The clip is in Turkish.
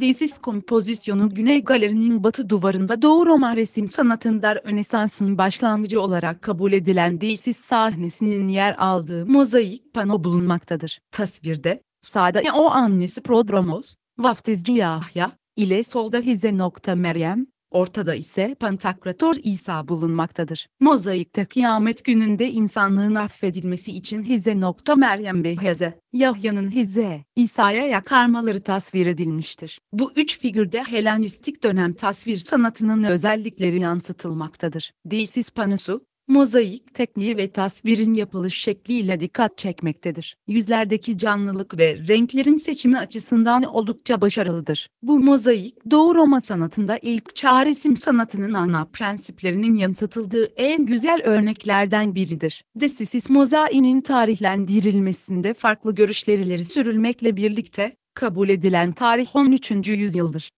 Desis kompozisyonu Güney Galeri'nin batı duvarında Doğu Roma resim sanatında Rönesans'ın başlangıcı olarak kabul edilen Desis sahnesinin yer aldığı mozaik pano bulunmaktadır. Tasvirde, sağda o annesi Prodromos, vaftizci Yahya, ile solda Hize nokta Meryem, ortada ise Pantakrator İsa bulunmaktadır. Mozaikte kıyamet gününde insanlığın affedilmesi için Hize Meryem ve Heze, Yahya'nın Hize, İsa'ya yakarmaları tasvir edilmiştir. Bu üç figürde Helenistik dönem tasvir sanatının özellikleri yansıtılmaktadır. Deisis panosu, mozaik tekniği ve tasvirin yapılış şekliyle dikkat çekmektedir. Yüzlerdeki canlılık ve renklerin seçimi açısından oldukça başarılıdır. Bu mozaik Doğu Roma sanatında ilk çağ resim sanatının ana prensiplerinin yansıtıldığı en güzel örneklerden biridir. Desisis mozaiğinin tarihlendirilmesinde farklı görüşler ileri sürülmekle birlikte kabul edilen tarih 13. yüzyıldır.